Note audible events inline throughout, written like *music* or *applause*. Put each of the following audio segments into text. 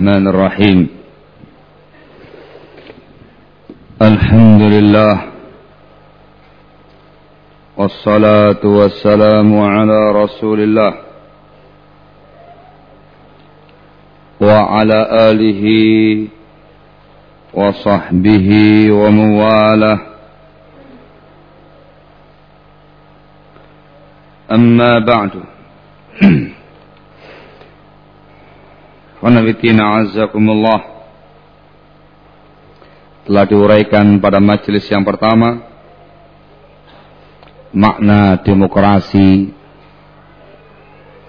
الرحمن الرحيم. الحمد لله والصلاة والسلام على رسول الله وعلى آله وصحبه ومواله. أما بعد Wanabitina azakumullah. Telah diuraikan pada majelis yang pertama Makna demokrasi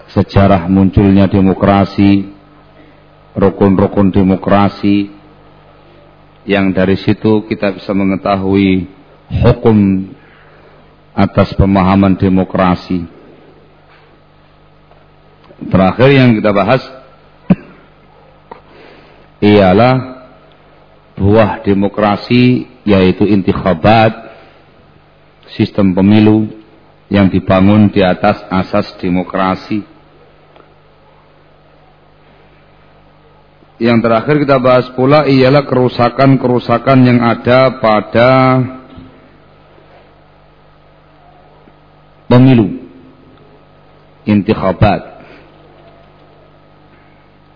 Sejarah munculnya demokrasi Rukun-rukun demokrasi Yang dari situ kita bisa mengetahui Hukum Atas pemahaman demokrasi. Terakhir yang kita bahas ialah buah demokrasi yaitu intikhabat sistem pemilu yang dibangun di atas asas demokrasi. Yang terakhir kita bahas pula ialah kerusakan-kerusakan yang ada pada pemilu intikhabat.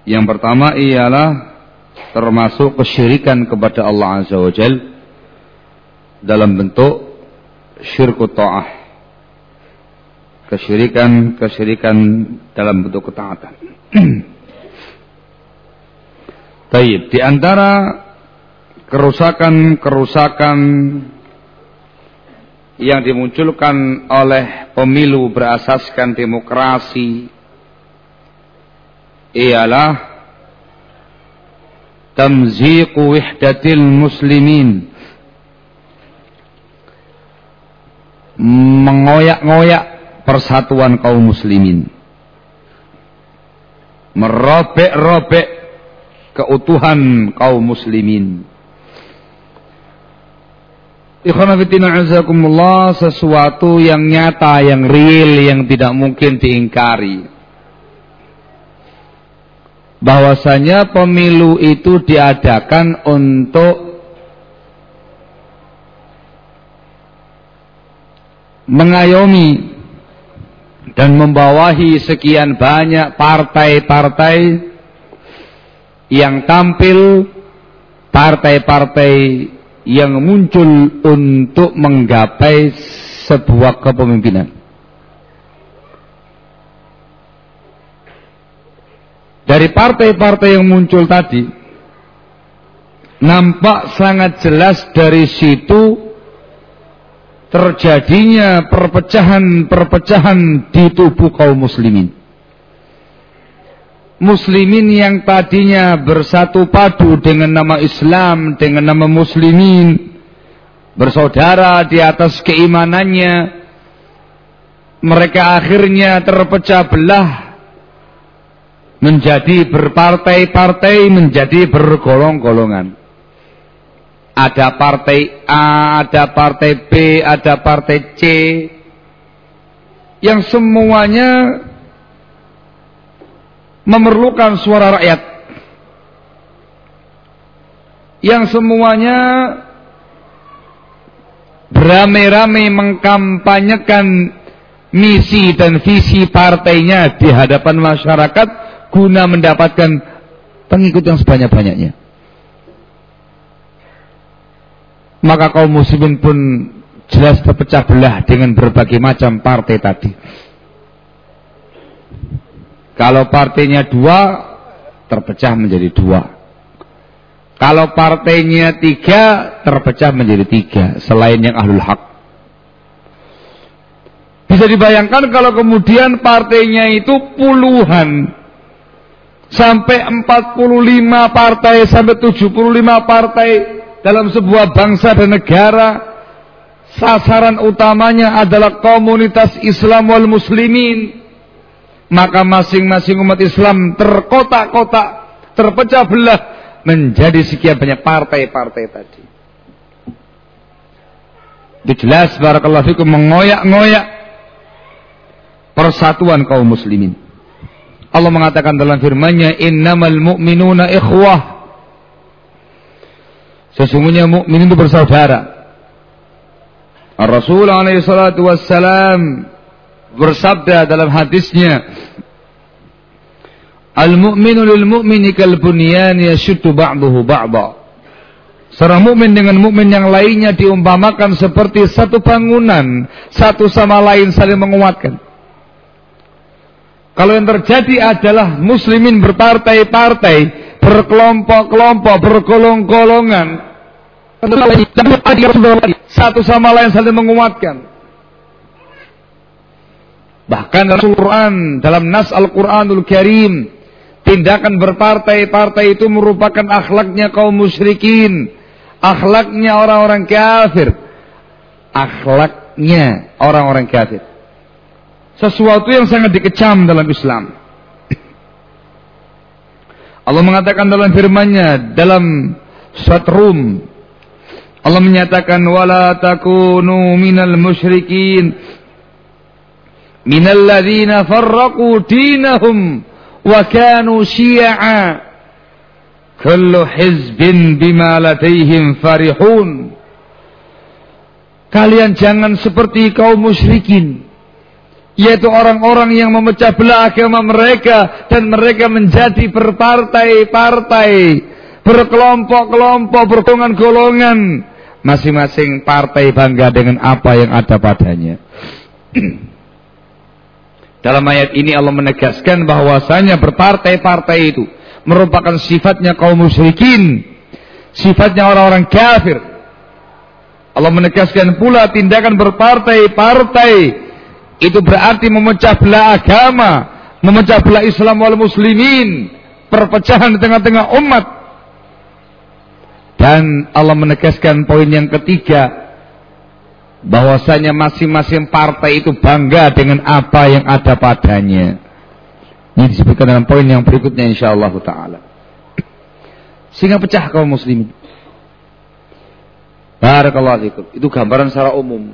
Yang pertama ialah termasuk kesyirikan kepada Allah Azza wa Jal dalam bentuk syirku ta'ah. Kesyirikan-kesyirikan dalam bentuk ketaatan. *clears throat* Baik, di antara kerusakan-kerusakan yang dimunculkan oleh pemilu berasaskan demokrasi ialah tamziqu wihdatil muslimin. Mengoyak-ngoyak persatuan kaum muslimin. Merobek-robek keutuhan kaum muslimin. Sesuatu yang nyata, yang real, yang tidak mungkin diingkari bahwasanya pemilu itu diadakan untuk mengayomi dan membawahi sekian banyak partai-partai yang tampil partai-partai yang muncul untuk menggapai sebuah kepemimpinan. Dari partai-partai yang muncul tadi nampak sangat jelas dari situ terjadinya perpecahan-perpecahan di tubuh kaum muslimin. Muslimin yang tadinya bersatu padu dengan nama Islam, dengan nama muslimin, bersaudara di atas keimanannya, mereka akhirnya terpecah belah menjadi berpartai-partai, menjadi bergolong-golongan. Ada partai A, ada partai B, ada partai C, yang semuanya memerlukan suara rakyat. Yang semuanya beramai-ramai mengkampanyekan misi dan visi partainya di hadapan masyarakat guna mendapatkan pengikut yang sebanyak-banyaknya. Maka kaum muslimin pun jelas terpecah belah dengan berbagai macam partai tadi. Kalau partainya dua, terpecah menjadi dua. Kalau partainya tiga, terpecah menjadi tiga. Selain yang ahlul hak. Bisa dibayangkan kalau kemudian partainya itu puluhan sampai 45 partai sampai 75 partai dalam sebuah bangsa dan negara sasaran utamanya adalah komunitas Islam wal muslimin. Maka masing-masing umat Islam terkotak-kotak terpecah belah menjadi sekian banyak partai-partai tadi. Itu jelas barakallahu fikum mengoyak-ngoyak persatuan kaum muslimin Allah mengatakan dalam firman-Nya, "Innamal mu'minuna ikhwah." Sesungguhnya mukmin itu bersaudara. Rasul alaihi salatu wassalam bersabda dalam hadisnya, "Al-mu'minu lil mu'mini kal bunyan yashuddu ba'dahu ba'dha." Seorang mukmin dengan mukmin yang lainnya diumpamakan seperti satu bangunan, satu sama lain saling menguatkan. Kalau yang terjadi adalah muslimin berpartai-partai, berkelompok-kelompok, bergolong-golongan, satu sama lain saling menguatkan. Bahkan dalam Al-Quran, dalam Nas Al-Quranul Karim, tindakan berpartai-partai itu merupakan akhlaknya kaum musyrikin akhlaknya orang-orang kafir. Akhlaknya orang-orang kafir. Sesuatu yang sangat dikecam dalam Islam. Allah mengatakan dalam firman-Nya dalam surat Rum Allah menyatakan wala takunu minal musyrikin minal ladzina farraqu dinahum wa kanu syi'a Kullu hizbin bima ladaihim farihun. Kalian jangan seperti kaum musyrikin. Yaitu orang-orang yang memecah belah agama mereka. Dan mereka menjadi berpartai-partai. Berkelompok-kelompok, bergolongan-golongan. Masing-masing partai bangga dengan apa yang ada padanya. *clears throat* Dalam ayat ini Allah menegaskan bahwasanya berpartai-partai itu merupakan sifatnya kaum musyrikin, sifatnya orang-orang kafir. Allah menegaskan pula tindakan berpartai-partai itu berarti memecah belah agama, memecah belah Islam wal muslimin, perpecahan di tengah-tengah umat. Dan Allah menegaskan poin yang ketiga bahwasanya masing-masing partai itu bangga dengan apa yang ada padanya. Ini disebutkan dalam poin yang berikutnya insyaallah taala. Sehingga pecah kaum muslimin. Barakallahu fikum. Itu gambaran secara umum.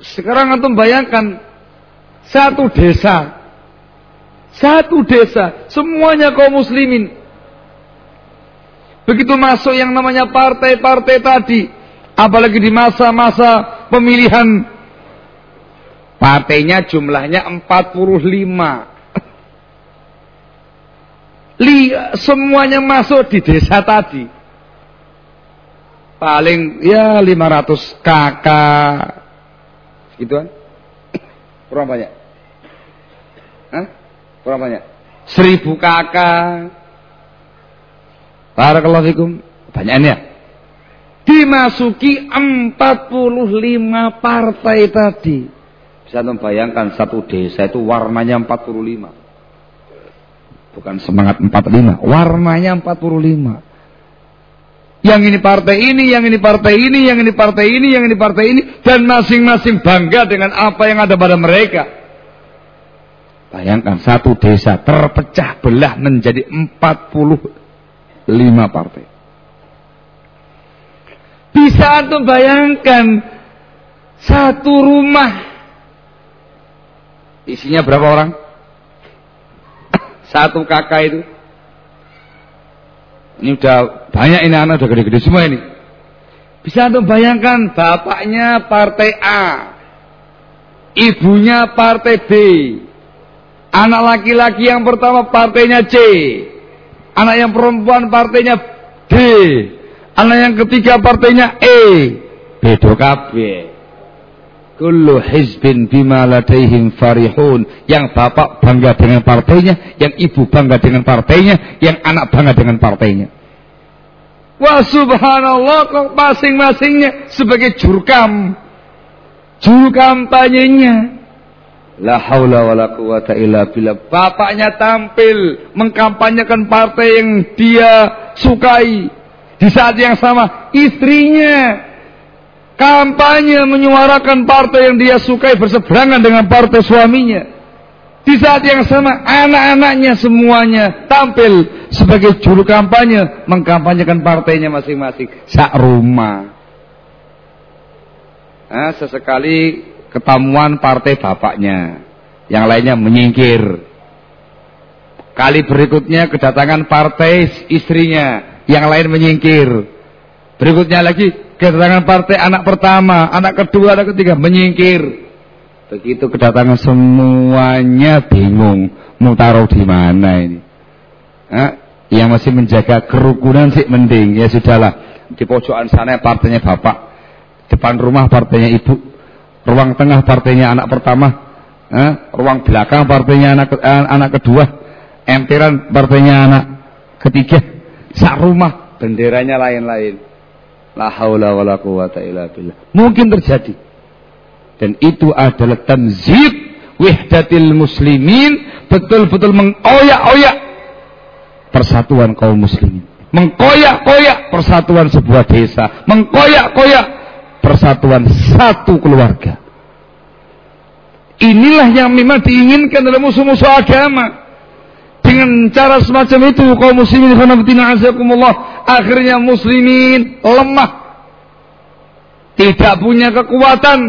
Sekarang antum bayangkan satu desa. Satu desa, semuanya kaum muslimin. Begitu masuk yang namanya partai-partai tadi, apalagi di masa-masa pemilihan partainya jumlahnya 45 li, semuanya masuk di desa tadi. Paling ya 500 kakak. Gitu kan? Kurang banyak. Hah? Kurang banyak. Seribu kakak. Barakallahu fikum. Banyaknya. Dimasuki 45 partai tadi. Bisa membayangkan satu desa itu warnanya 45. Bukan semangat 45, warnanya 45. Yang ini partai ini, yang ini partai ini, yang ini partai ini, yang ini partai ini. Dan masing-masing bangga dengan apa yang ada pada mereka. Bayangkan satu desa terpecah belah menjadi 45 partai. Bisa antum bayangkan satu rumah isinya berapa orang? Satu kakak itu. Ini udah banyak ini anak udah gede-gede semua ini. Bisa untuk bayangkan bapaknya partai A. Ibunya partai B. Anak laki-laki yang pertama partainya C. Anak yang perempuan partainya D. Anak yang ketiga partainya E. Bedo kabeh. Kullu hizbin bima ladaihim farihun. Yang bapak bangga dengan partainya, yang ibu bangga dengan partainya, yang anak bangga dengan partainya. Wah subhanallah kok masing-masingnya sebagai jurkam. Juru kampanyenya. La haula wala quwata illa billah. Bapaknya tampil mengkampanyekan partai yang dia sukai. Di saat yang sama istrinya kampanye menyuarakan partai yang dia sukai berseberangan dengan partai suaminya. Di saat yang sama anak-anaknya semuanya tampil sebagai juru kampanye mengkampanyekan partainya masing-masing sak rumah. Nah, sesekali ketamuan partai bapaknya, yang lainnya menyingkir. Kali berikutnya kedatangan partai istrinya, yang lain menyingkir. Berikutnya lagi kedatangan partai anak pertama, anak kedua, anak ketiga menyingkir. Begitu kedatangan semuanya bingung mau taruh di mana ini. Hah? Yang masih menjaga kerukunan sih mending ya sudahlah di pojokan sana partainya bapak, depan rumah partainya ibu, ruang tengah partainya anak pertama, eh, ruang belakang partainya anak eh, anak kedua, emperan partainya anak ketiga, sak rumah benderanya lain-lain. La haula wala quwata illa billah. Mungkin terjadi. Dan itu adalah tamzid wihdatil muslimin, betul-betul mengoyak-oyak persatuan kaum muslimin. Mengkoyak-koyak persatuan sebuah desa, mengkoyak-koyak persatuan satu keluarga. Inilah yang memang diinginkan oleh musuh-musuh agama. Dengan cara semacam itu kaum muslimin azakumullah akhirnya muslimin lemah. Tidak punya kekuatan.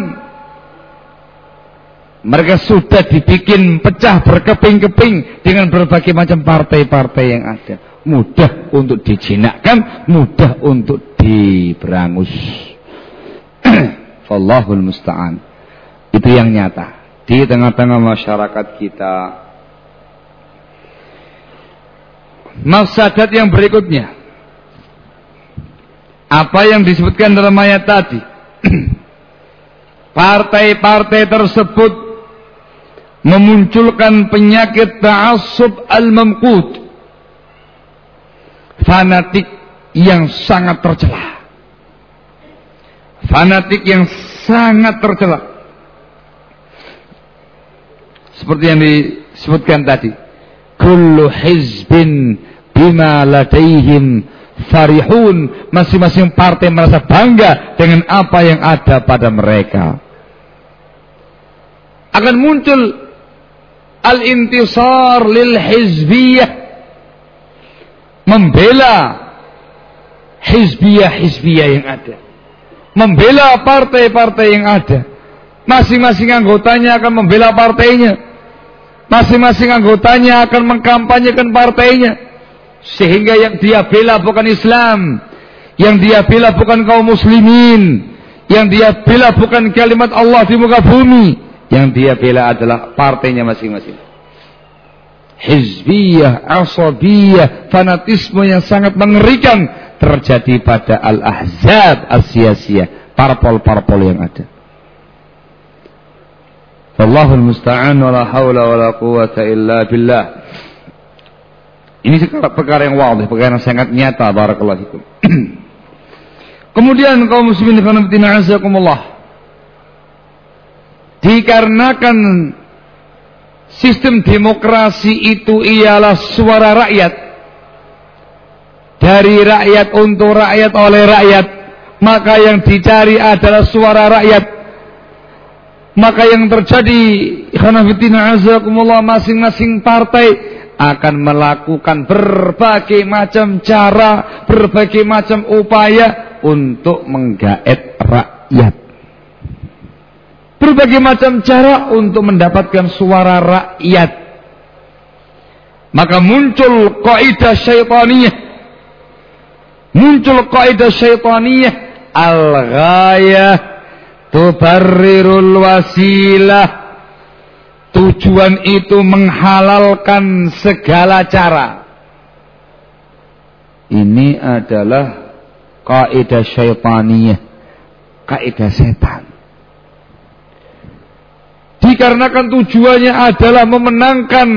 Mereka sudah dibikin pecah berkeping-keping dengan berbagai macam partai-partai yang ada. Mudah untuk dijinakkan, mudah untuk diberangus. Wallahul *clears throat* musta'an. Itu yang nyata di tengah-tengah masyarakat kita. Mafsadat yang berikutnya. Apa yang disebutkan dalam ayat tadi? *clears throat* Partai-partai tersebut Memunculkan penyakit ta'asub al-mamqud Fanatik yang sangat tercela. Fanatik yang sangat tercela Seperti yang disebutkan tadi. Kullu hizbin bima ladaihim farihun. Masing-masing partai merasa bangga dengan apa yang ada pada mereka. Akan muncul al-intisar lil hizbiyah. Membela hizbiyah-hizbiyah yang ada. Membela partai-partai yang ada. Masing-masing anggotanya akan membela partainya Masing-masing anggotanya akan mengkampanyekan partainya. Sehingga yang dia bela bukan Islam. Yang dia bela bukan kaum muslimin. Yang dia bela bukan kalimat Allah di muka bumi. Yang dia bela adalah partainya masing-masing. Hizbiyah, asabiyah, fanatisme yang sangat mengerikan terjadi pada al-ahzab as-siyasiyah. Parpol-parpol yang ada. Wallahul musta'an wala haula wala quwata illa billah. Ini perkara yang wadih, perkara yang sangat nyata barakallahu fikum. *clears throat* Kemudian kaum muslimin khanatina azakumullah. Dikarenakan sistem demokrasi itu ialah suara rakyat dari rakyat untuk rakyat oleh rakyat, maka yang dicari adalah suara rakyat maka yang terjadi masing-masing partai akan melakukan berbagai macam cara, berbagai macam upaya untuk menggaet rakyat. Berbagai macam cara untuk mendapatkan suara rakyat. Maka muncul kaidah syaitaniyah. Muncul kaidah syaitaniyah al-ghayah tubarrirul wasilah. Tujuan itu menghalalkan segala cara. Ini adalah kaidah syaitaniyah. Kaidah setan. Dikarenakan tujuannya adalah memenangkan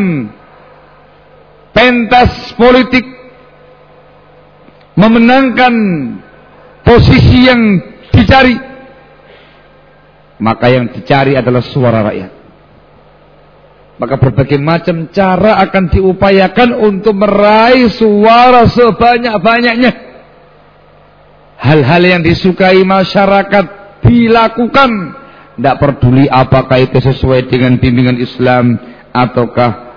pentas politik memenangkan posisi yang dicari maka yang dicari adalah suara rakyat. Maka berbagai macam cara akan diupayakan untuk meraih suara sebanyak-banyaknya. Hal-hal yang disukai masyarakat dilakukan. Tidak peduli apakah itu sesuai dengan bimbingan Islam ataukah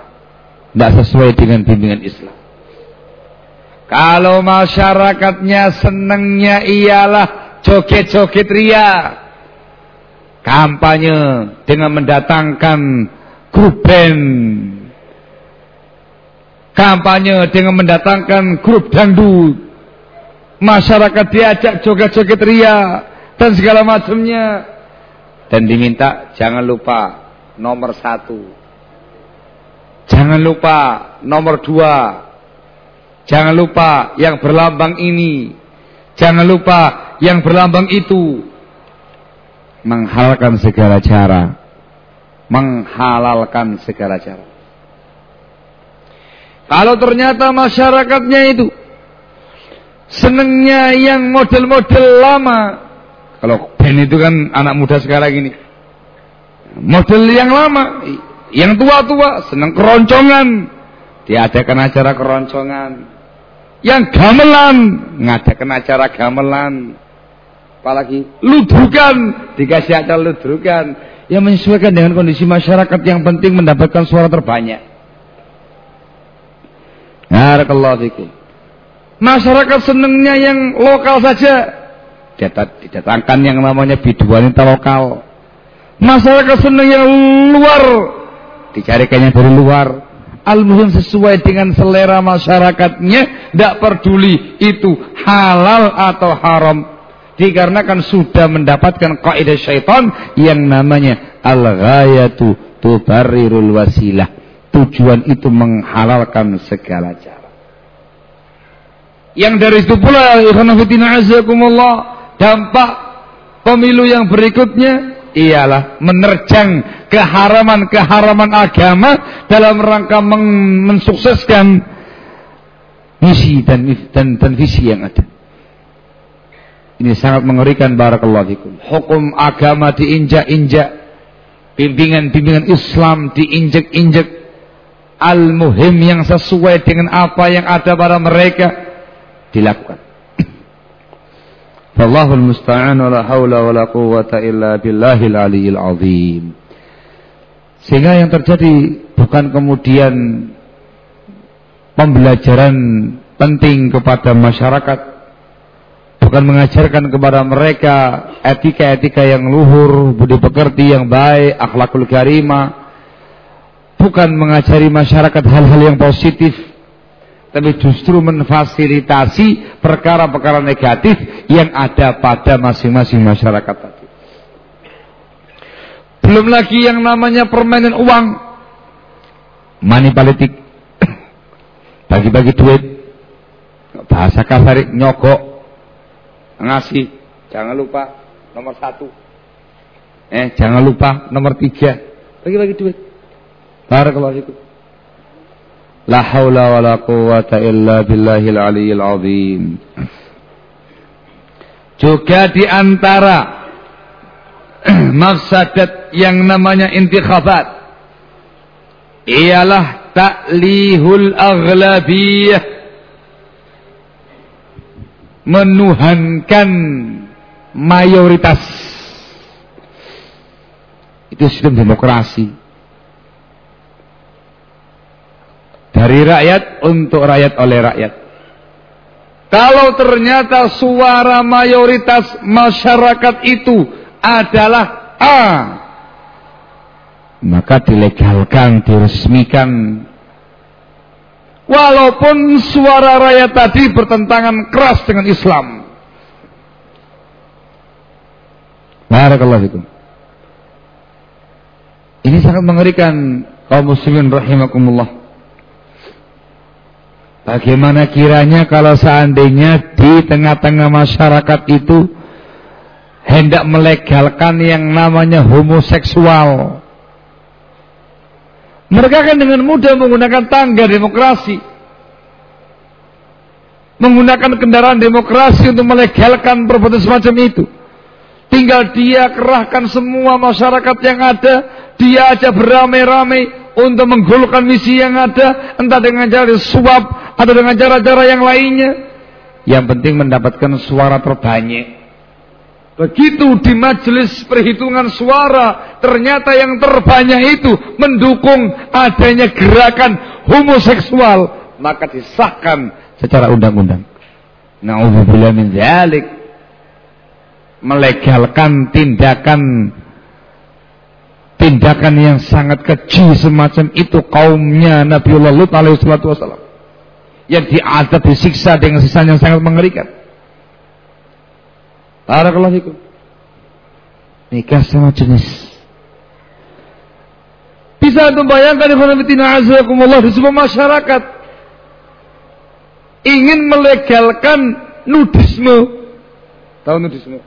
tidak sesuai dengan bimbingan Islam. Kalau masyarakatnya senangnya ialah joget-joget ria kampanye dengan mendatangkan grup band kampanye dengan mendatangkan grup dangdut. Masyarakat diajak joget-joget ria dan segala macamnya. Dan diminta jangan lupa nomor satu. Jangan lupa nomor dua. Jangan lupa yang berlambang ini. Jangan lupa yang berlambang itu. Menghalalkan segala cara. Menghalalkan segala cara. Kalau ternyata masyarakatnya itu senengnya yang model-model lama. Kalau band itu kan anak muda sekarang ini. Model yang lama, yang tua-tua seneng keroncongan. Diadakan acara keroncongan. Yang gamelan, ngadakan acara gamelan. Apalagi ludrukan, dikasih acara ludrukan. Yang menyesuaikan dengan kondisi masyarakat yang penting mendapatkan suara terbanyak. Barakallahu fikum. Masyarakat senengnya yang lokal saja. Didatangkan yang namanya biduanita lokal. Masyarakat seneng yang luar. Dicarikannya dari luar. Al-Muhim sesuai dengan selera masyarakatnya. Tidak peduli itu halal atau haram. Dikarenakan sudah mendapatkan kaidah syaitan yang namanya al-ghayatu tubarirul wasilah tujuan itu menghalalkan segala cara. Yang dari itu pula ikhwanafitina azakumullah dampak pemilu yang berikutnya ialah menerjang keharaman-keharaman agama dalam rangka mensukseskan misi dan, dan, dan visi yang ada. Ini sangat mengerikan barakallahu fikum. Hukum agama diinjak-injak, bimbingan-bimbingan Islam diinjak-injak al-muhim yang sesuai dengan apa yang ada pada mereka dilakukan. Wallahul musta'an wa la haula wa la quwwata illa billahil aliyil azim. Sehingga yang terjadi bukan kemudian pembelajaran penting kepada masyarakat bukan mengajarkan kepada mereka etika-etika yang luhur, budi pekerti yang baik, akhlakul karimah, bukan mengajari masyarakat hal-hal yang positif tapi justru memfasilitasi perkara-perkara negatif yang ada pada masing-masing masyarakat tadi. Belum lagi yang namanya permainan uang, money politik, *coughs* bagi-bagi duit, bahasa kasar nyogok, ngasih, jangan lupa nomor satu, eh jangan lupa nomor tiga, bagi-bagi duit. Barakallahu fikum. La haula wa la quwata illa billahil aliyil azim. Juga di antara *clears throat* mafsadat yang namanya intikhabat ialah ta'lihul aghlabiyah menuhankan mayoritas itu sistem demokrasi Dari rakyat untuk rakyat oleh rakyat. Kalau ternyata suara mayoritas masyarakat itu adalah A, maka dilegalkan, diresmikan. Walaupun suara rakyat tadi bertentangan keras dengan Islam. Barakallahu fikum. Ini sangat mengerikan kaum muslimin rahimakumullah. Bagaimana kiranya kalau seandainya di tengah-tengah masyarakat itu hendak melegalkan yang namanya homoseksual. Mereka kan dengan mudah menggunakan tangga demokrasi. Menggunakan kendaraan demokrasi untuk melegalkan perbuatan semacam itu. Tinggal dia kerahkan semua masyarakat yang ada. Dia aja beramai-ramai untuk menggolkan misi yang ada entah dengan cara suap atau dengan cara-cara yang lainnya yang penting mendapatkan suara terbanyak begitu di majelis perhitungan suara ternyata yang terbanyak itu mendukung adanya gerakan homoseksual maka disahkan secara undang-undang naudzubillah min dzalik melegalkan tindakan tindakan yang sangat keji semacam itu kaumnya Nabiullah Lut alaihi salatu wasallam. yang diadab disiksa dengan siksa yang sangat mengerikan. Barakallahu fikum. Nikah sama jenis. Bisa anda bayangkan azakumullah di sebuah masyarakat ingin melegalkan nudisme. Tahu nudisme?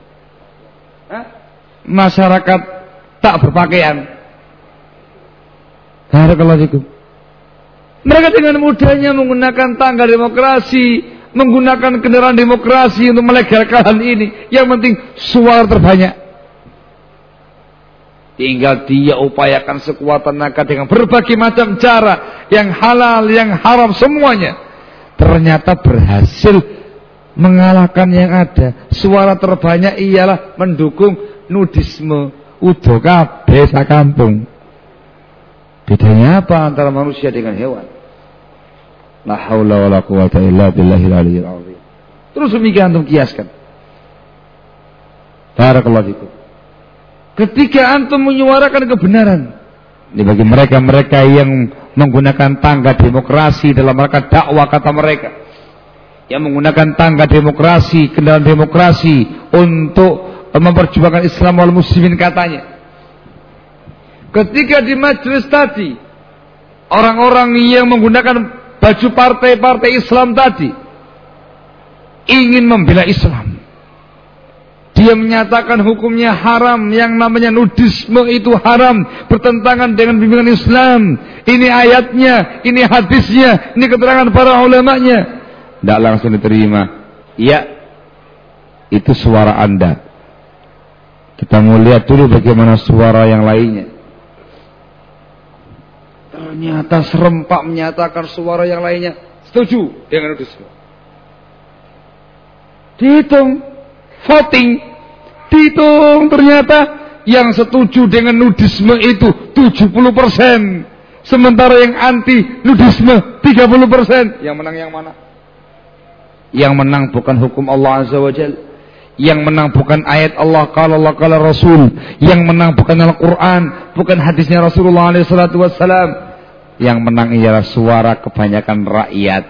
Hah? Masyarakat tak berpakaian. Barakallahu fikum. Mereka dengan mudahnya menggunakan tangga demokrasi, menggunakan kendaraan demokrasi untuk melegalkan hal ini. Yang penting suara terbanyak. Tinggal dia upayakan sekuat tenaga dengan berbagai macam cara. Yang halal, yang haram, semuanya. Ternyata berhasil mengalahkan yang ada. Suara terbanyak ialah mendukung nudisme. Udo kabeh kampung. Bedanya apa antara manusia dengan hewan? La haula la quwata. Terus demikian antum kiaskan. Barakallahu fikum. Ketika antum menyuarakan kebenaran, ini bagi mereka-mereka yang menggunakan tangga demokrasi dalam rangka dakwah kata mereka. Yang menggunakan tangga demokrasi, kendaraan demokrasi untuk memperjuangkan Islam wal muslimin katanya. Ketika di majelis tadi orang-orang yang menggunakan baju partai-partai Islam tadi ingin membela Islam. Dia menyatakan hukumnya haram, yang namanya nudisme itu haram, bertentangan dengan bimbingan Islam. Ini ayatnya, ini hadisnya, ini keterangan para ulamanya. Tidak langsung diterima. Ya, itu suara Anda. Kita mau lihat dulu bagaimana suara yang lainnya. Ternyata serempak menyatakan suara yang lainnya. Setuju dengan nudisme. Dihitung voting dihitung ternyata yang setuju dengan nudisme itu 70% sementara yang anti nudisme 30% yang menang yang mana? Yang menang bukan hukum Allah Azza wa Jal. Yang menang bukan ayat Allah kalau Allah kalau Rasul. Yang menang bukan Al-Quran bukan hadisnya Rasulullah SAW yang menang ialah suara kebanyakan rakyat.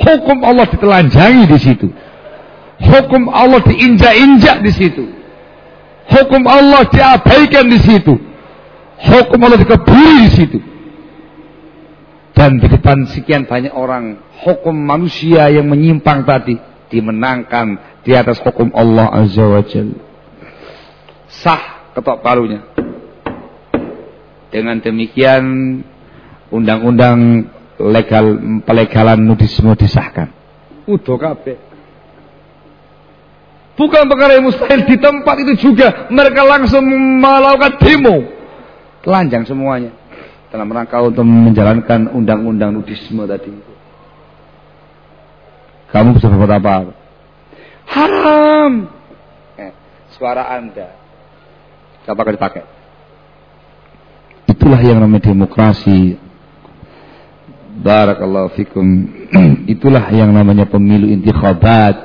Hukum Allah ditelanjangi di situ. Hukum Allah diinjak-injak di situ. Hukum Allah diabaikan di situ. Hukum Allah dikebiri di situ. Dan di depan sekian banyak orang, hukum manusia yang menyimpang tadi dimenangkan di atas hukum Allah Azza wa Jalla. Sah ketok palunya. Dengan demikian undang-undang legal pelegalan nudisme disahkan. Udah kabeh. Bukan perkara yang mustahil di tempat itu juga mereka langsung melakukan demo. Telanjang semuanya dalam rangka untuk menjalankan undang-undang nudisme tadi. Kamu bisa berbuat apa? Haram. Eh, suara Anda. Apakah dipakai? Itulah yang namanya demokrasi. Barakallahu fikum. *clears throat* Itulah yang namanya pemilu intikhabat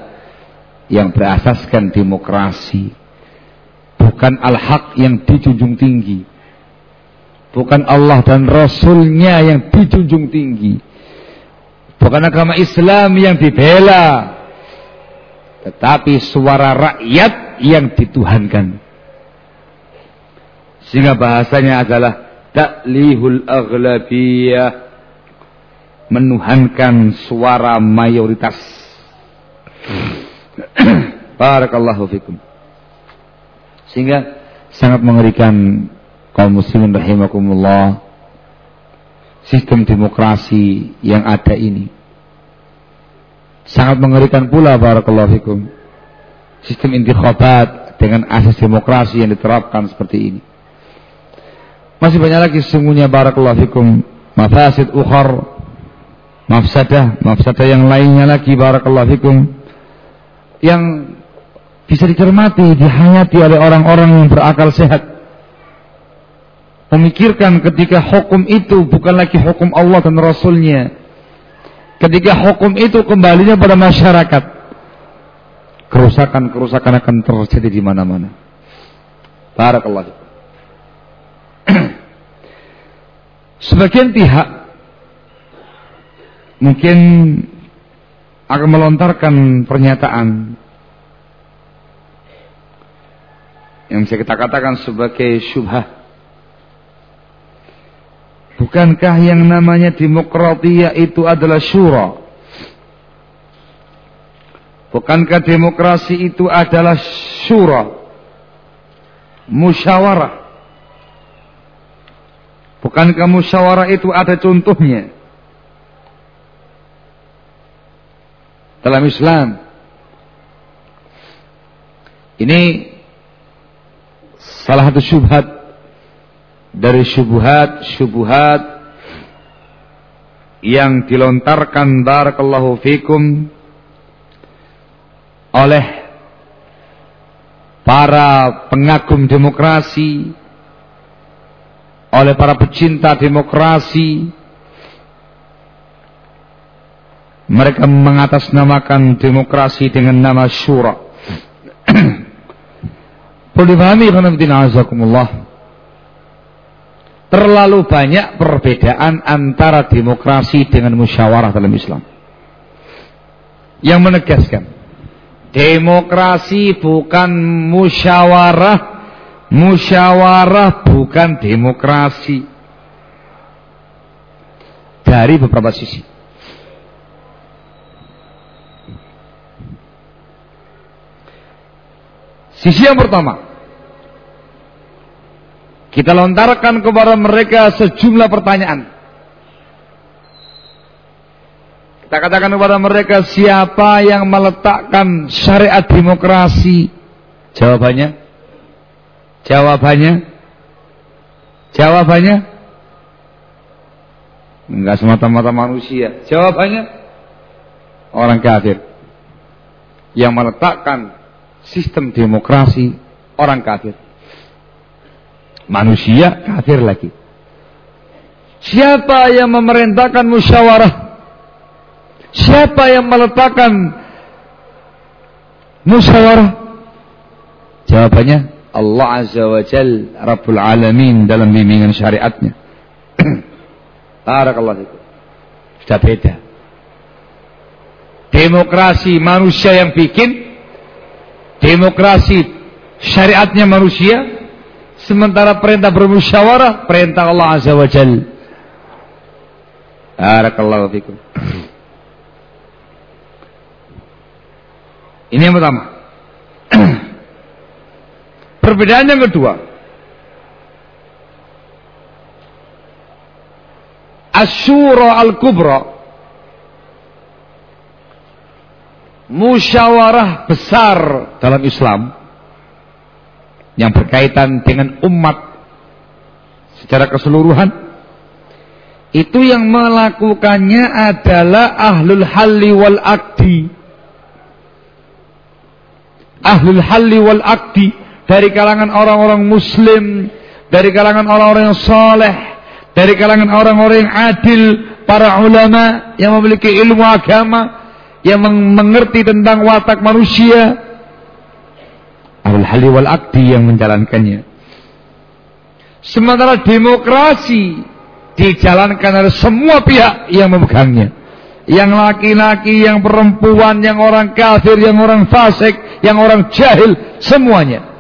yang berasaskan demokrasi. Bukan al-haq yang dijunjung tinggi. Bukan Allah dan Rasulnya yang dijunjung tinggi. Bukan agama Islam yang dibela. Tetapi suara rakyat yang dituhankan. Sehingga bahasanya adalah ta'lihul aghlabiyah. Menuhankan suara mayoritas. *clears throat* Barakallahu fikum. Sehingga sangat mengerikan kaum muslimin rahimakumullah sistem demokrasi yang ada ini. Sangat mengerikan pula barakallahu fikum sistem intikhabat dengan asas demokrasi yang diterapkan seperti ini masih banyak lagi sesungguhnya barakallahu fikum mafasid ukhar mafsadah, mafsadah yang lainnya lagi barakallahu fikum yang bisa dicermati, dihayati oleh orang-orang yang berakal sehat. Memikirkan ketika hukum itu bukan lagi hukum Allah dan Rasulnya. Ketika hukum itu kembalinya pada masyarakat. Kerusakan-kerusakan akan terjadi di mana-mana. Barakallahu Sebagian pihak mungkin akan melontarkan pernyataan yang bisa kita katakan sebagai syubhah. Bukankah yang namanya demokratia itu adalah syura? Bukankah demokrasi itu adalah syura? Musyawarah. Bukankah musyawarah itu ada contohnya? Dalam Islam. Ini salah satu syubhat dari syubhat-syubhat yang dilontarkan barakallahu fikum oleh para pengagum demokrasi, oleh para pecinta demokrasi. Mereka mengatasnamakan demokrasi dengan nama syura. *clears throat* Terlalu banyak perbedaan antara demokrasi dengan musyawarah dalam Islam. Yang menegaskan Demokrasi bukan musyawarah, musyawarah bukan demokrasi. Dari beberapa sisi. Sisi yang pertama, kita lontarkan kepada mereka sejumlah pertanyaan. Kita katakan kepada mereka siapa yang meletakkan syariat demokrasi? Jawabannya? Jawabannya? Jawabannya? Enggak semata-mata manusia. Jawabannya? Orang kafir. Yang meletakkan sistem demokrasi orang kafir. Manusia kafir lagi. Siapa yang memerintahkan musyawarah Siapa yang meletakkan musyawarah? Jawabannya Allah Azza wa Jal Rabbul Alamin dalam bimbingan syariatnya. *clears throat* Barakallahu itu. Sudah beda. Demokrasi manusia yang bikin, demokrasi syariatnya manusia, sementara perintah bermusyawarah perintah Allah Azza wa Jal. Barakallahu fikum. *clears throat* Ini yang pertama. *clears throat* Perbedaan yang kedua. Asyura al-kubra. Musyawarah besar dalam Islam. Yang berkaitan dengan umat secara keseluruhan. Itu yang melakukannya adalah ahlul halli wal akdi ahlul halli wal akdi dari kalangan orang-orang muslim, dari kalangan orang-orang yang soleh, dari kalangan orang-orang yang adil, para ulama yang memiliki ilmu agama, yang mengerti tentang watak manusia, ahlul halli wal akdi yang menjalankannya. Sementara demokrasi dijalankan oleh semua pihak yang memegangnya. Yang laki-laki, yang perempuan, yang orang kafir, yang orang fasik, yang orang jahil, semuanya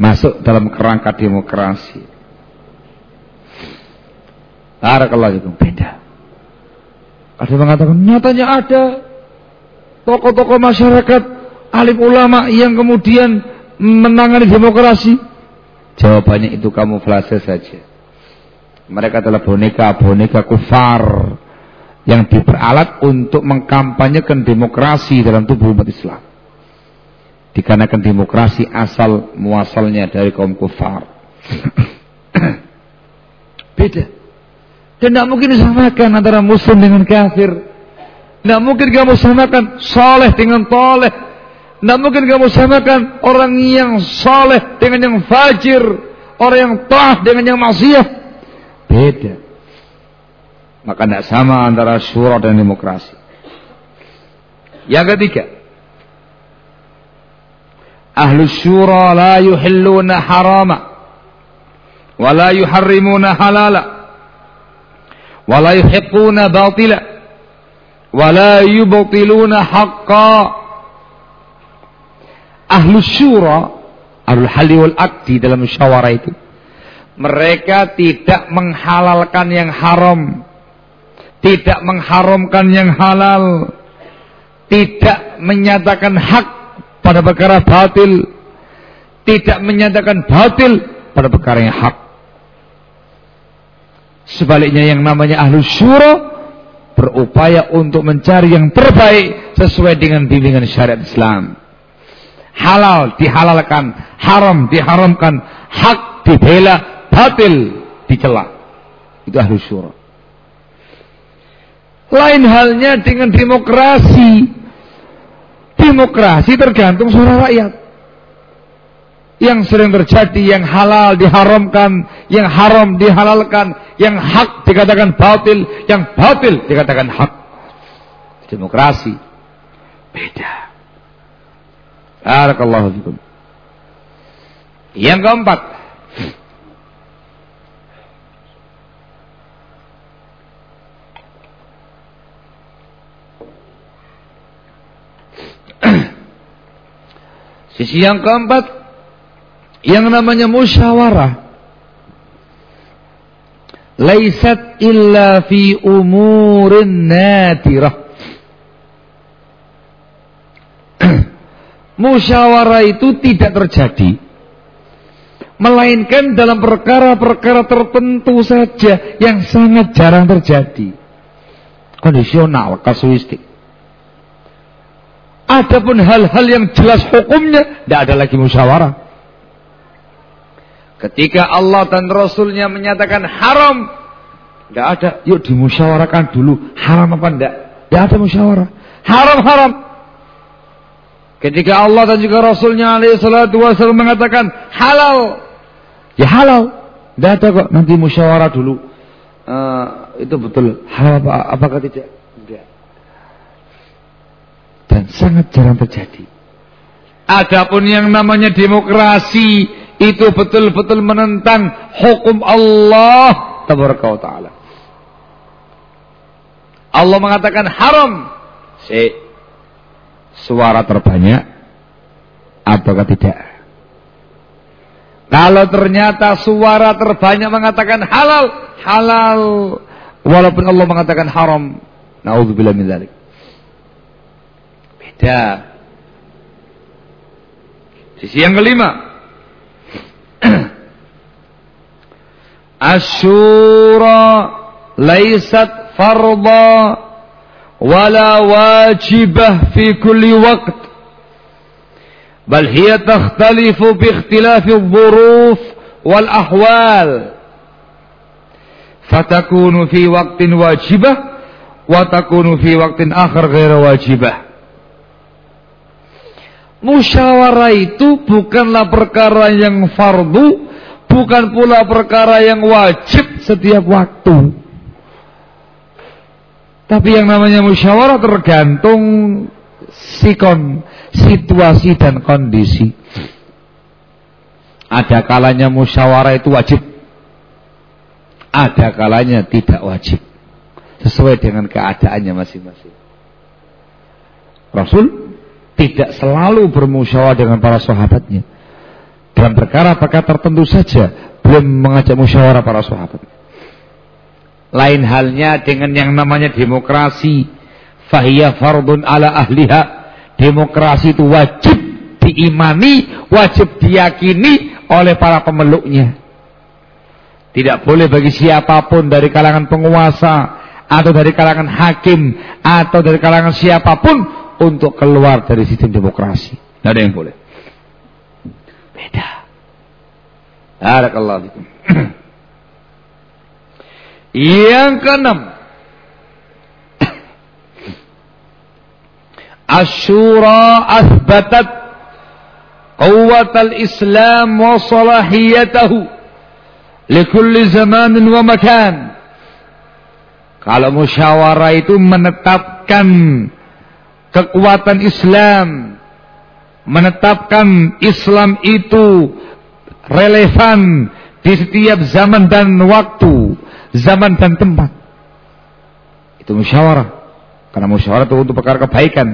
masuk dalam kerangka demokrasi. Barakallahu itu beda. Ada yang mengatakan nyatanya ada tokoh-tokoh masyarakat, alim ulama yang kemudian menangani demokrasi. Jawabannya itu kamu kamuflase saja. Mereka adalah boneka-boneka kufar yang diperalat untuk mengkampanyekan demokrasi dalam tubuh umat Islam. Dikarenakan demokrasi asal muasalnya dari kaum kufar. *coughs* Beda. Dan tidak mungkin disamakan antara muslim dengan kafir. Tidak mungkin kamu samakan soleh dengan toleh. Tidak mungkin kamu samakan orang yang soleh dengan yang fajir. Orang yang taat dengan yang maksiat. Beda. Maka tidak sama antara syura dan demokrasi. Yang ketiga, ahlu syura la yuhilluna harama wa la yuharrimuna halala wa la yuhiquna batila wala yubtiluna haqqa. Ahlus syura ahlul hali wal akdi dalam musyawarah itu mereka tidak menghalalkan yang haram tidak mengharamkan yang halal tidak menyatakan hak pada perkara batil tidak menyatakan batil pada perkara yang hak sebaliknya yang namanya ahlus syura berupaya untuk mencari yang terbaik sesuai dengan bimbingan syariat Islam. Halal dihalalkan, haram diharamkan, hak dibela, batil dicela. Itu ahlu syura. Lain halnya dengan demokrasi. Demokrasi tergantung suara rakyat yang sering terjadi yang halal diharamkan, yang haram dihalalkan, yang hak dikatakan batil, yang batil dikatakan hak. Demokrasi beda. Barakallahu fikum. Yang keempat, *clears throat* Sisi yang keempat yang namanya musyawarah. Laisat illa fi umurin natirah. *clears throat* Musyawarah itu tidak terjadi melainkan dalam perkara-perkara tertentu saja yang sangat jarang terjadi. Kondisional kasuistik adapun hal-hal yang jelas hukumnya tidak ada lagi musyawarah Ketika Allah dan Rasulnya menyatakan haram, tidak ada. Yuk dimusyawarakan dulu. Haram apa tidak? Tidak ada musyawarah. Haram, haram. Ketika Allah dan juga Rasulnya alaihissalatu wassalam mengatakan halal. Ya halal. Tidak ada kok. Nanti musyawarah dulu. Uh, itu betul. Halal apa, apakah tidak? Dan sangat jarang terjadi. Adapun yang namanya demokrasi itu betul-betul menentang hukum Allah taala. Allah mengatakan haram. Si suara terbanyak ataukah tidak? Kalau ternyata suara terbanyak mengatakan halal, halal. Walaupun Allah mengatakan haram. Nauzubillah min dzalik Beda. Sisi yang kelima, الشورى ليست فرضا ولا واجبة في كل وقت بل هي تختلف باختلاف الظروف والأحوال فتكون في وقت واجبة وتكون في وقت آخر غير واجبة Musyawarah itu bukanlah perkara yang fardu, bukan pula perkara yang wajib setiap waktu. Tapi yang namanya musyawarah tergantung sikon, situasi dan kondisi. Ada kalanya musyawarah itu wajib. Ada kalanya tidak wajib. Sesuai dengan keadaannya masing-masing. Rasul tidak selalu bermusyawarah dengan para sahabatnya. Dalam perkara-perkara tertentu saja belum mengajak musyawarah para sahabat. Lain halnya dengan yang namanya demokrasi. Fahiyya fardun ala ahliha. Demokrasi itu wajib diimani, wajib diyakini oleh para pemeluknya. Tidak boleh bagi siapa pun dari kalangan penguasa atau dari kalangan hakim atau dari kalangan siapa pun untuk keluar dari sistem demokrasi. Tidak ada yang boleh. Beda. Barakallahu. Yang keenam. Asyura asbatat quwwat al-Islam wa salahiyatahu li kulli zamanin wa makan. Kalau musyawarah itu menetapkan kekuatan Islam menetapkan Islam itu relevan di setiap zaman dan waktu, zaman dan tempat. Itu musyawarah. Karena musyawarah itu untuk perkara kebaikan.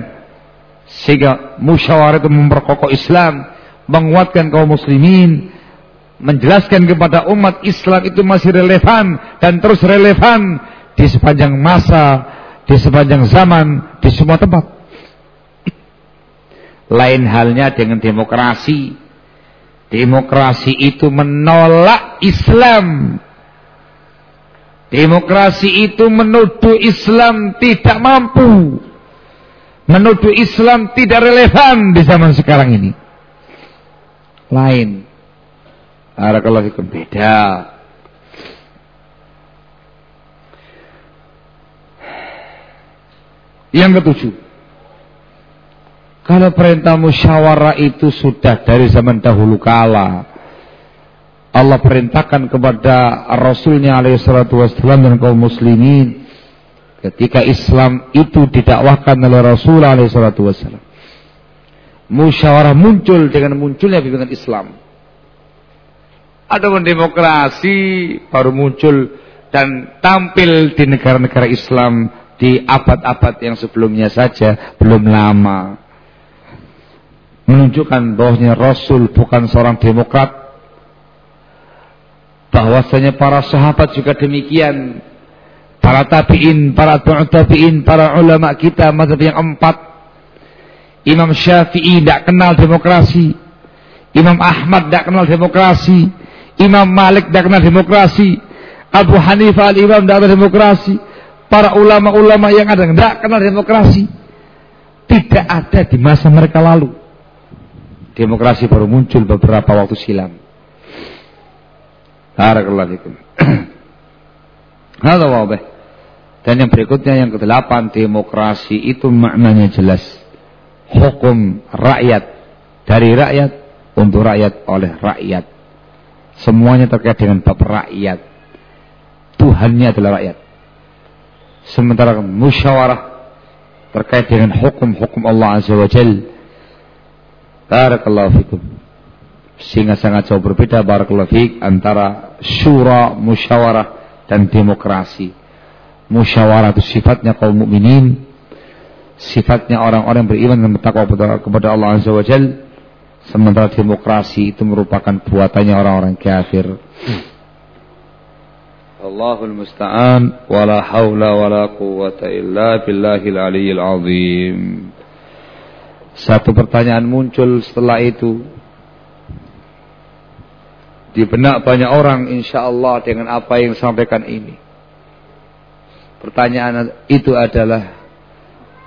Sehingga musyawarah itu memperkokoh Islam, menguatkan kaum muslimin, menjelaskan kepada umat Islam itu masih relevan dan terus relevan di sepanjang masa, di sepanjang zaman, di semua tempat. Lain halnya dengan demokrasi. Demokrasi itu menolak Islam. Demokrasi itu menuduh Islam tidak mampu. Menuduh Islam tidak relevan di zaman sekarang ini. Lain. Barakallahu fikum beda. Yang ketujuh. Kalau perintah musyawarah itu sudah dari zaman dahulu kala. Allah perintahkan kepada Rasulnya alaihi salatu wassalam dan kaum muslimin. Ketika Islam itu didakwahkan oleh Rasul alaihi salatu wassalam. Musyawarah muncul dengan munculnya bimbingan Islam Adapun demokrasi baru muncul dan tampil di negara-negara Islam di abad-abad yang sebelumnya saja belum lama. Menunjukkan bahwasanya Rasul bukan seorang demokrat. Bahwasanya para sahabat juga demikian. Para tabi'in, para tabi'in, para ulama kita mazhab yang empat. Imam Syafi'i tidak kenal demokrasi. Imam Ahmad tidak kenal demokrasi. Imam Malik tidak kenal demokrasi. Abu Hanifah al-Imam tidak kenal demokrasi. Para ulama-ulama yang ada tidak kenal demokrasi. Tidak ada di masa mereka lalu. Demokrasi baru muncul beberapa waktu silam. Barakallahu. *clears throat* Hada wabah. Dan yang berikutnya yang kedelapan demokrasi itu maknanya jelas. Hukum rakyat dari rakyat untuk rakyat oleh rakyat. Semuanya terkait dengan bab rakyat. Tuhannya adalah rakyat. Sementara musyawarah terkait dengan hukum-hukum Allah Azza wa Jal. Barakallahu fikum. Sehingga sangat jauh berbeda barakallahu fik antara syura, musyawarah dan demokrasi. Musyawarah itu sifatnya kaum mukminin, sifatnya orang-orang beriman dan bertakwa kepada Allah Azza wa Jalla Sementara demokrasi itu merupakan buatannya orang-orang kafir. Allahul musta'an wala haula wala quwwata illa billahil aliyyil azim. Satu pertanyaan muncul setelah itu di benak banyak orang insyaallah dengan apa yang disampaikan ini. Pertanyaan itu adalah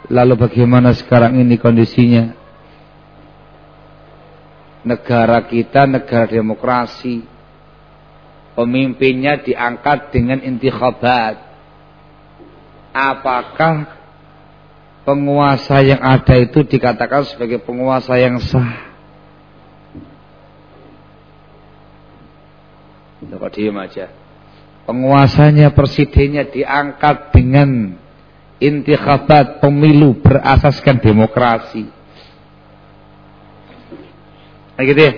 lalu bagaimana sekarang ini kondisinya? negara kita negara demokrasi. Pemimpinnya diangkat dengan intikhabat. Apakah penguasa yang ada itu dikatakan sebagai penguasa yang sah? Kok diem aja. Penguasanya, presidennya diangkat dengan intikhabat pemilu berasaskan demokrasi Nah gitu ya.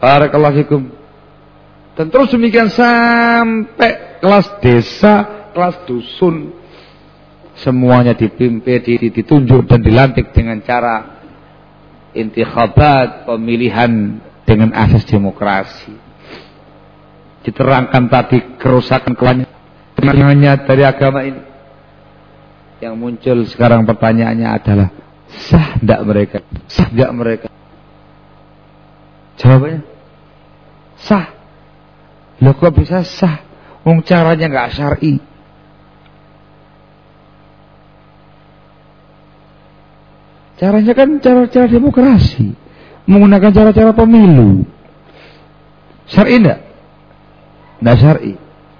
Barakallahu fikum. Dan terus demikian sampai kelas desa, kelas dusun. Semuanya dipimpin, ditunjuk dan dilantik dengan cara intikhabat, pemilihan dengan asas demokrasi. Diterangkan tadi kerusakan kelanjutannya dari agama ini. Yang muncul sekarang pertanyaannya adalah sah tidak mereka? Sah tidak mereka? Jawabannya sah. Loh kok bisa sah? Wong caranya nggak syar'i. Caranya kan cara-cara demokrasi. Menggunakan cara-cara pemilu. Syar'i enggak? Enggak syar'i.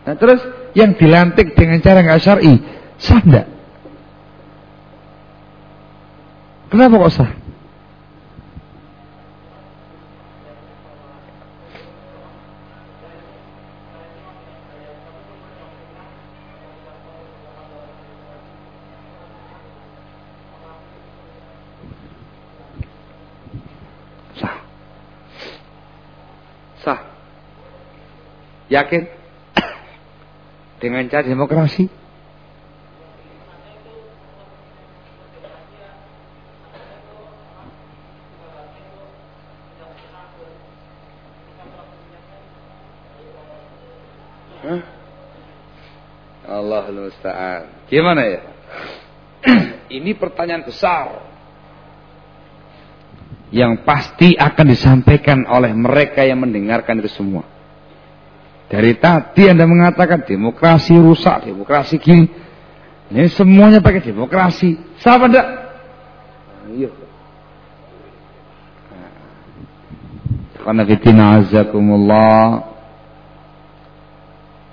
Nah terus yang dilantik dengan cara nggak syar'i, sah enggak? Kenapa kok sah? Yakin? Dengan cara demokrasi? Allah Musta'an. Gimana ya? *clears throat* Ini pertanyaan besar yang pasti akan disampaikan oleh mereka yang mendengarkan itu semua. Dari tadi Anda mengatakan demokrasi rusak, demokrasi gini. Ini semuanya pakai demokrasi. Siapa enggak? Iya. Karena fitina azakumullah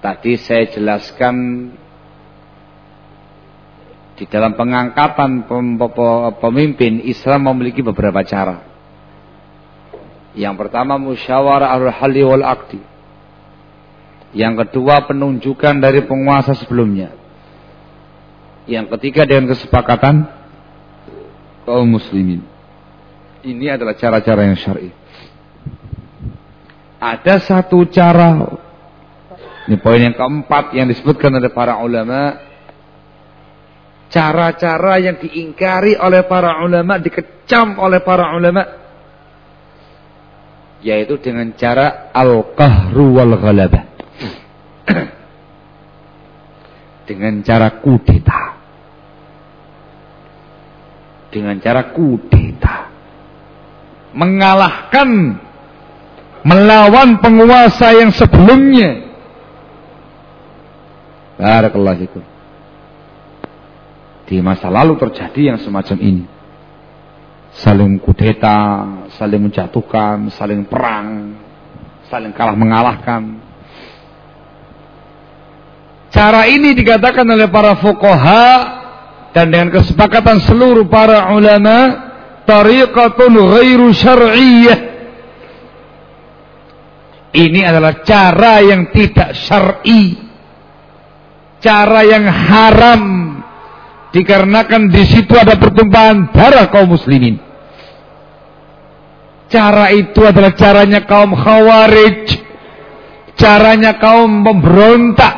Tadi saya jelaskan di dalam pengangkatan pemimpin Islam memiliki beberapa cara. Yang pertama musyawarah al-hali wal akti. Yang kedua penunjukan dari penguasa sebelumnya. Yang ketiga dengan kesepakatan kaum muslimin. Ini adalah cara-cara yang syar'i. Ada satu cara ini poin yang keempat yang disebutkan oleh para ulama. Cara-cara yang diingkari oleh para ulama, dikecam oleh para ulama. Yaitu dengan cara al-qahru wal ghalabah. *clears throat* dengan cara kudeta. Dengan cara kudeta. Mengalahkan melawan penguasa yang sebelumnya Barakallah itu. Di masa lalu terjadi yang semacam ini. Saling kudeta, saling menjatuhkan, saling perang, saling kalah mengalahkan. Cara ini dikatakan oleh para fuqaha dan dengan kesepakatan seluruh para ulama tariqatun ghairu syar'iyyah. Ini adalah cara yang tidak syar'i cara yang haram dikarenakan di situ ada pertumpahan darah kaum muslimin. Cara itu adalah caranya kaum khawarij, caranya kaum pemberontak.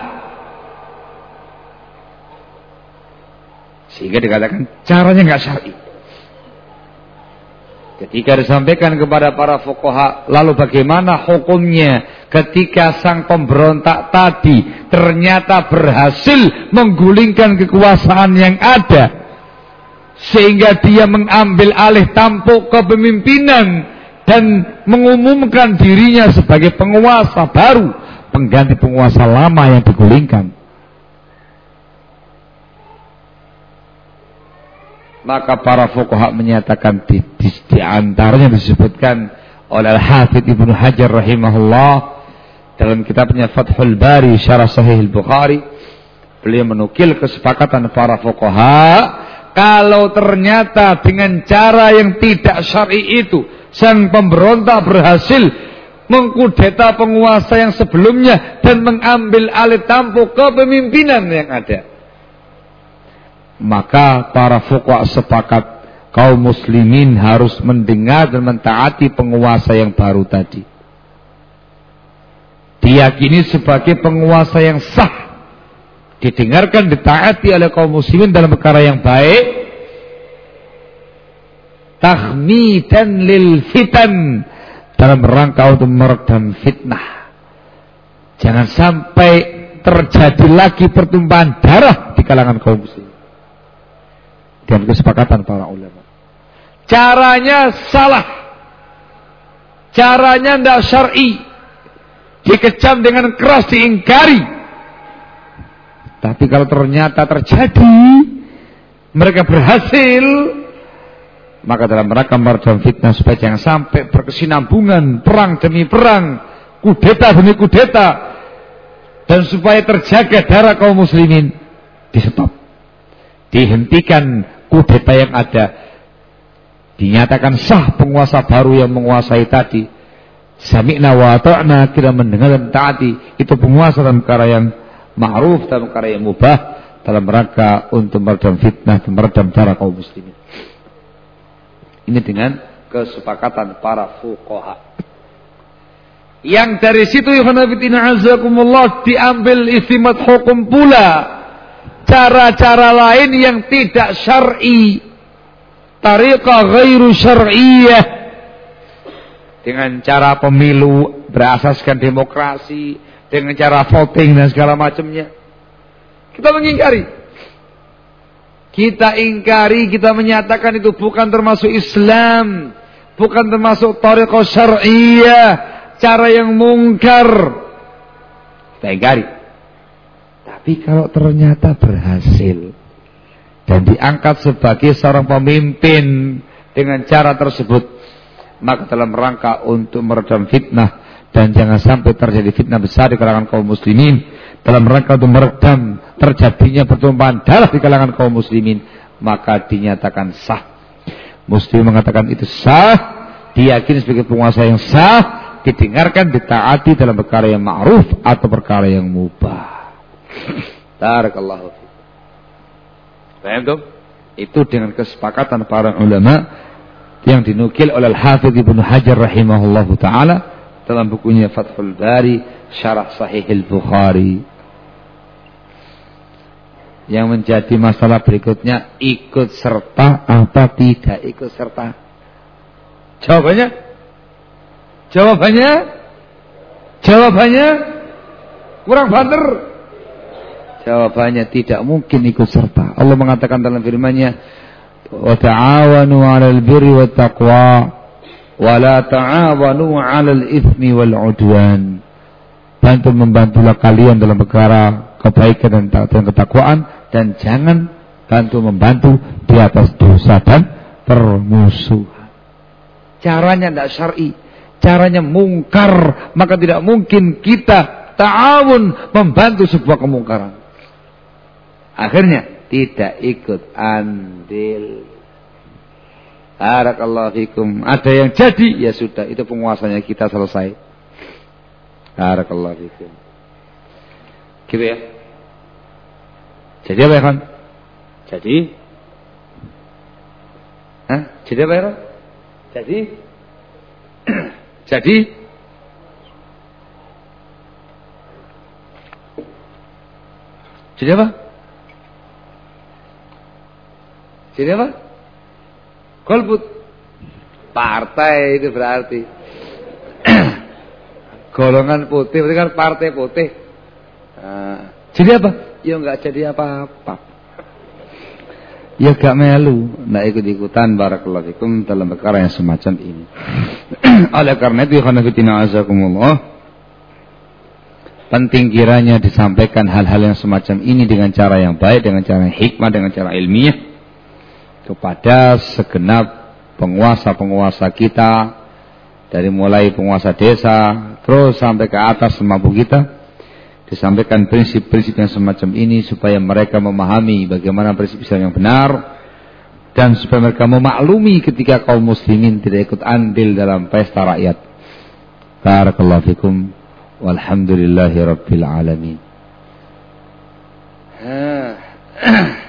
Sehingga dikatakan caranya nggak syar'i. Ketika disampaikan kepada para fuqaha, lalu bagaimana hukumnya ketika sang pemberontak tadi ternyata berhasil menggulingkan kekuasaan yang ada sehingga dia mengambil alih tampuk kepemimpinan dan mengumumkan dirinya sebagai penguasa baru pengganti penguasa lama yang digulingkan. Maka para fuqaha menyatakan di, di, di antaranya disebutkan oleh Al-Hafidh Ibnu Hajar rahimahullah dalam kitabnya Fathul Bari Syarah Sahih Al-Bukhari. Beliau menukil kesepakatan para fuqaha kalau ternyata dengan cara yang tidak syar'i itu sang pemberontak berhasil mengkudeta penguasa yang sebelumnya dan mengambil alih tampuk kepemimpinan yang ada maka para fuqaha sepakat kaum muslimin harus mendengar dan mentaati penguasa yang baru tadi. Diyakini sebagai penguasa yang sah. Didengarkan, ditaati oleh kaum muslimin dalam perkara yang baik. Tahmidan lil fitan. Dalam rangka untuk meredam fitnah. Jangan sampai terjadi lagi pertumpahan darah di kalangan kaum muslimin dan kesepakatan para ulama. Caranya salah. Caranya tidak syar'i. Dikecam dengan keras diingkari. Tapi kalau ternyata terjadi mereka berhasil maka dalam rangka meredam fitnah supaya jangan sampai berkesinambungan perang demi perang, kudeta demi kudeta dan supaya terjaga darah kaum muslimin di dihentikan kudeta yang ada. Dinyatakan sah penguasa baru yang menguasai tadi. Sami'na wa ta'na kita mendengar dan taati. Itu penguasa dalam perkara yang ma'ruf dalam perkara yang mubah dalam rangka untuk meredam fitnah dan meredam darah kaum muslimin. Ini dengan kesepakatan para fuqaha. Yang dari situ ikhwanafitina azakumullah diambil istimat hukum pula cara-cara lain yang tidak syar'i tariqah ghairu syar'iyah dengan cara pemilu berasaskan demokrasi dengan cara voting dan segala macamnya. Kita mengingkari. Kita ingkari, kita menyatakan itu bukan termasuk Islam, bukan termasuk tariqah syar'iyyah, cara yang mungkar. Kita ingkari. Tapi kalau ternyata berhasil dan diangkat sebagai seorang pemimpin dengan cara tersebut, maka dalam rangka untuk meredam fitnah dan jangan sampai terjadi fitnah besar di kalangan kaum muslimin dalam rangka untuk meredam terjadinya pertumpahan darah di kalangan kaum muslimin maka dinyatakan sah. Muslim mengatakan itu sah diyakini sebagai penguasa yang sah didengarkan ditaati dalam perkara yang ma'ruf atau perkara yang mubah *laughs* Barakallahu Paham Itu dengan kesepakatan para ulama yang dinukil oleh Al-Hafidh Ibnu Hajar rahimahullahu taala dalam bukunya Fathul Bari Syarah Sahih Al-Bukhari yang menjadi masalah berikutnya ikut serta apa tidak ikut serta? Jawabannya? Jawabannya? Jawabannya? Kurang banter. Jawabannya tidak mungkin ikut serta. Allah mengatakan dalam firman-Nya, "Wa ta'awanu 'alal birri wat taqwa wa la ta'awanu 'alal itsmi wal 'udwan." Bantu membantulah kalian dalam perkara kebaikan dan dan ketakwaan dan jangan bantu membantu di atas dosa dan permusuhan. Caranya tidak syar'i, caranya mungkar, maka tidak mungkin kita ta'awun membantu sebuah kemungkaran. Akhirnya tidak ikut andil. Barakallahu fikum. Ada yang jadi ya sudah itu penguasanya kita selesai. Barakallahu fikum. Gitu ya. Jadi apa ya kan? Jadi Hah? Jadi apa ya? Jadi *clears throat* Jadi Jadi apa? Jadi apa? Golput Partai itu berarti *clears throat* Golongan putih Berarti kan partai putih nah, Jadi apa? ya nggak jadi apa-apa. Ya gak melu, nggak ikut-ikutan barakallahu fikum dalam perkara yang semacam ini. *clears throat* Oleh karena itu, khanafitina azakumullah, penting kiranya disampaikan hal-hal yang semacam ini dengan cara yang baik, dengan cara hikmah, dengan cara ilmiah kepada segenap penguasa-penguasa kita dari mulai penguasa desa terus sampai ke atas semampu kita disampaikan prinsip-prinsip yang semacam ini supaya mereka memahami bagaimana prinsip Islam yang benar dan supaya mereka memaklumi ketika kaum muslimin tidak ikut andil dalam pesta rakyat. Barakallahu fikum walhamdulillahi rabbil alamin. *clears throat*